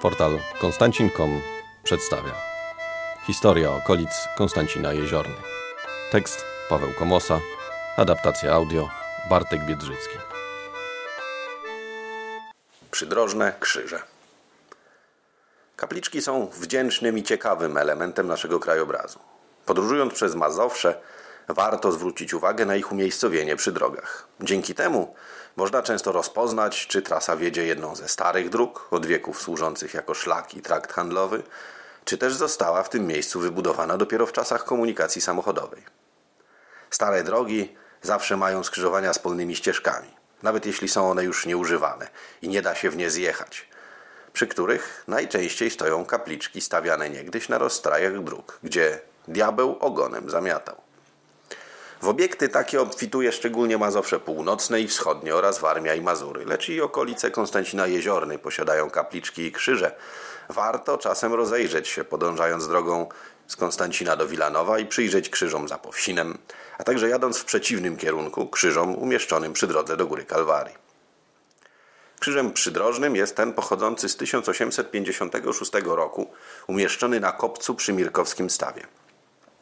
Portal konstancin.com przedstawia Historia okolic Konstancina Jeziorny. Tekst Paweł Komosa Adaptacja audio Bartek Biedrzycki. Przydrożne krzyże. Kapliczki są wdzięcznym i ciekawym elementem naszego krajobrazu. Podróżując przez Mazowsze warto zwrócić uwagę na ich umiejscowienie przy drogach. Dzięki temu można często rozpoznać, czy trasa wiedzie jedną ze starych dróg, od wieków służących jako szlak i trakt handlowy, czy też została w tym miejscu wybudowana dopiero w czasach komunikacji samochodowej. Stare drogi zawsze mają skrzyżowania z polnymi ścieżkami, nawet jeśli są one już nieużywane i nie da się w nie zjechać, przy których najczęściej stoją kapliczki stawiane niegdyś na rozstrajach dróg, gdzie diabeł ogonem zamiatał. Obiekty takie obfituje szczególnie Mazowsze Północne i Wschodnie oraz Warmia i Mazury, lecz i okolice Konstancina Jeziorny posiadają kapliczki i krzyże. Warto czasem rozejrzeć się, podążając drogą z Konstancina do Wilanowa i przyjrzeć krzyżom za Powsinem, a także jadąc w przeciwnym kierunku krzyżom umieszczonym przy drodze do Góry Kalwarii. Krzyżem przydrożnym jest ten pochodzący z 1856 roku, umieszczony na kopcu przy Mirkowskim Stawie.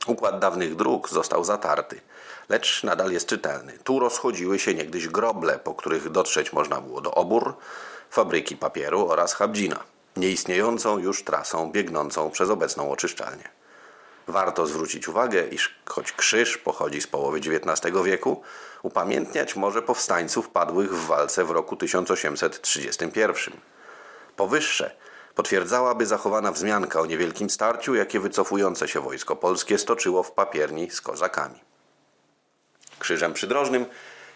Układ dawnych dróg został zatarty, lecz nadal jest czytelny. Tu rozchodziły się niegdyś groble, po których dotrzeć można było do Obór, fabryki papieru oraz Habdzina, nieistniejącą już trasą biegnącą przez obecną oczyszczalnię. Warto zwrócić uwagę, iż choć krzyż pochodzi z połowy XIX wieku, upamiętniać może powstańców padłych w walce w roku 1831. Powyższe potwierdzałaby zachowana wzmianka o niewielkim starciu, jakie wycofujące się wojsko polskie stoczyło w papierni z kozakami. Krzyżem przydrożnym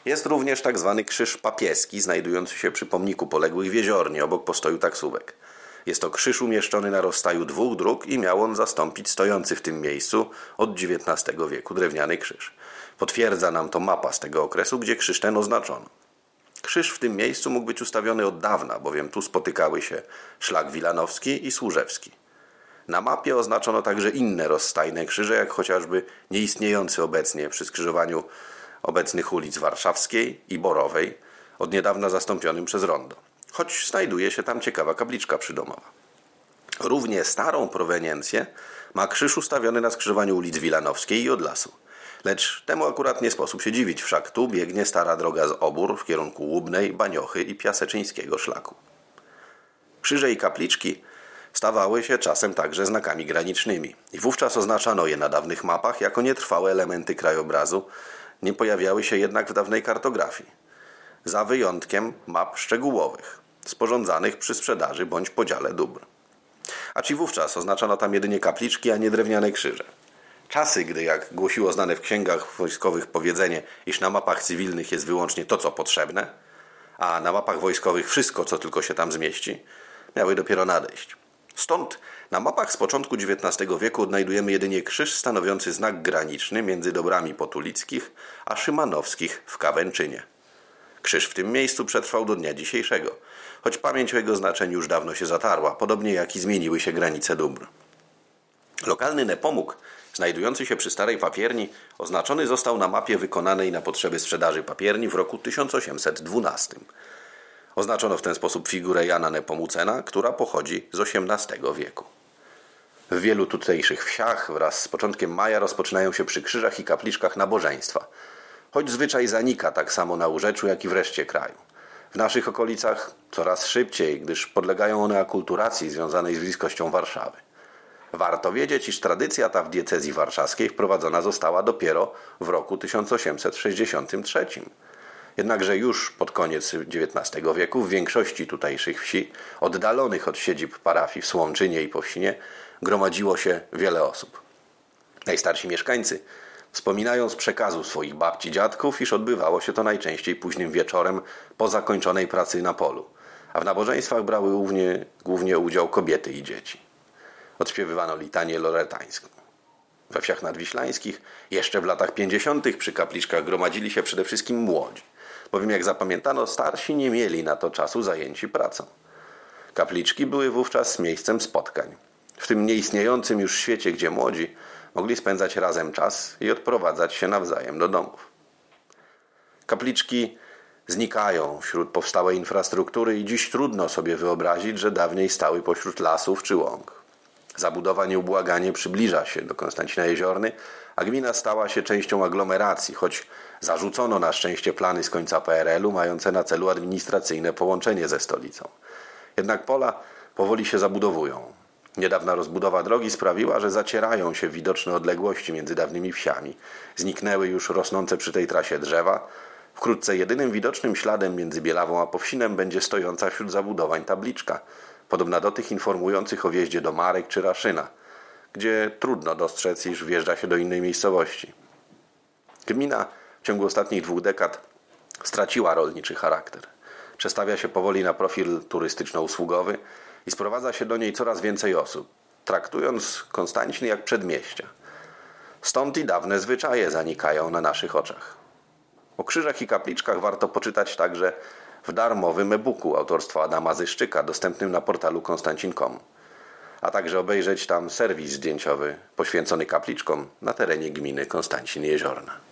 jest również tak zwany krzyż papieski, znajdujący się przy pomniku poległych w Jeziornie, obok postoju taksówek. Jest to krzyż umieszczony na rozstaju dwóch dróg i miał on zastąpić stojący w tym miejscu od XIX wieku drewniany krzyż. Potwierdza nam to mapa z tego okresu, gdzie krzyż ten oznaczono. Krzyż w tym miejscu mógł być ustawiony od dawna, bowiem tu spotykały się szlak wilanowski i służewski. Na mapie oznaczono także inne rozstajne krzyże, jak chociażby nieistniejący obecnie przy skrzyżowaniu obecnych ulic Warszawskiej i Borowej, od niedawna zastąpionym przez rondo. Choć znajduje się tam ciekawa kapliczka przydomowa. Równie starą proweniencję ma krzyż ustawiony na skrzyżowaniu ulic Wilanowskiej i Odlasu. Lecz temu akurat nie sposób się dziwić, wszak tu biegnie stara droga z Obór w kierunku Łubnej, Baniochy i Piaseczyńskiego szlaku. Krzyże i kapliczki stawały się czasem także znakami granicznymi i wówczas oznaczano je na dawnych mapach jako nietrwałe elementy krajobrazu, nie pojawiały się jednak w dawnej kartografii. Za wyjątkiem map szczegółowych, sporządzanych przy sprzedaży bądź podziale dóbr. A ci wówczas oznaczano tam jedynie kapliczki, a nie drewniane krzyże. Czasy, gdy, jak głosiło znane w księgach wojskowych powiedzenie, iż na mapach cywilnych jest wyłącznie to, co potrzebne, a na mapach wojskowych wszystko, co tylko się tam zmieści, miały dopiero nadejść. Stąd na mapach z początku XIX wieku odnajdujemy jedynie krzyż stanowiący znak graniczny między dobrami potulickich a szymanowskich w Kawęczynie. Krzyż w tym miejscu przetrwał do dnia dzisiejszego, choć pamięć o jego znaczeniu już dawno się zatarła, podobnie jak i zmieniły się granice dóbr. Lokalny Nepomuk, znajdujący się przy starej papierni, oznaczony został na mapie wykonanej na potrzeby sprzedaży papierni w roku 1812. Oznaczono w ten sposób figurę Jana Nepomucena, która pochodzi z XVIII wieku. W wielu tutejszych wsiach wraz z początkiem maja rozpoczynają się przy krzyżach i kapliczkach nabożeństwa, choć zwyczaj zanika tak samo na Urzeczu, jak i w reszcie kraju. W naszych okolicach coraz szybciej, gdyż podlegają one akulturacji związanej z bliskością Warszawy. Warto wiedzieć, iż tradycja ta w diecezji warszawskiej wprowadzona została dopiero w roku 1863. Jednakże już pod koniec XIX wieku w większości tutejszych wsi, oddalonych od siedzib parafii w Słomczynie i Powsinie, gromadziło się wiele osób. Najstarsi mieszkańcy wspominają z przekazu swoich babci dziadków, iż odbywało się to najczęściej późnym wieczorem po zakończonej pracy na polu, a w nabożeństwach brały głównie, głównie udział kobiety i dzieci. Odśpiewywano litanię loretańską. We wsiach nadwiślańskich jeszcze w latach 50. przy kapliczkach gromadzili się przede wszystkim młodzi bowiem jak zapamiętano, starsi nie mieli na to czasu zajęci pracą. Kapliczki były wówczas miejscem spotkań, w tym nieistniejącym już świecie, gdzie młodzi mogli spędzać razem czas i odprowadzać się nawzajem do domów. Kapliczki znikają wśród powstałej infrastruktury i dziś trudno sobie wyobrazić, że dawniej stały pośród lasów czy łąk. Zabudowa nieubłaganie przybliża się do Konstancina Jeziorny, a gmina stała się częścią aglomeracji, choć zarzucono na szczęście plany z końca PRL-u mające na celu administracyjne połączenie ze stolicą. Jednak pola powoli się zabudowują. Niedawna rozbudowa drogi sprawiła, że zacierają się widoczne odległości między dawnymi wsiami. Zniknęły już rosnące przy tej trasie drzewa. Wkrótce jedynym widocznym śladem między Bielawą a Powsinem będzie stojąca wśród zabudowań tabliczka, podobna do tych informujących o wjeździe do Marek czy Raszyna, gdzie trudno dostrzec, iż wjeżdża się do innej miejscowości. Gmina w ciągu ostatnich dwóch dekad straciła rolniczy charakter. Przestawia się powoli na profil turystyczno-usługowy i sprowadza się do niej coraz więcej osób, traktując Konstancin jak przedmieścia. Stąd i dawne zwyczaje zanikają na naszych oczach. O krzyżach i kapliczkach warto poczytać także w darmowym e-booku autorstwa Adama Zyszczyka, dostępnym na portalu konstancin.com, a także obejrzeć tam serwis zdjęciowy poświęcony kapliczkom na terenie gminy Konstancin Jeziorna.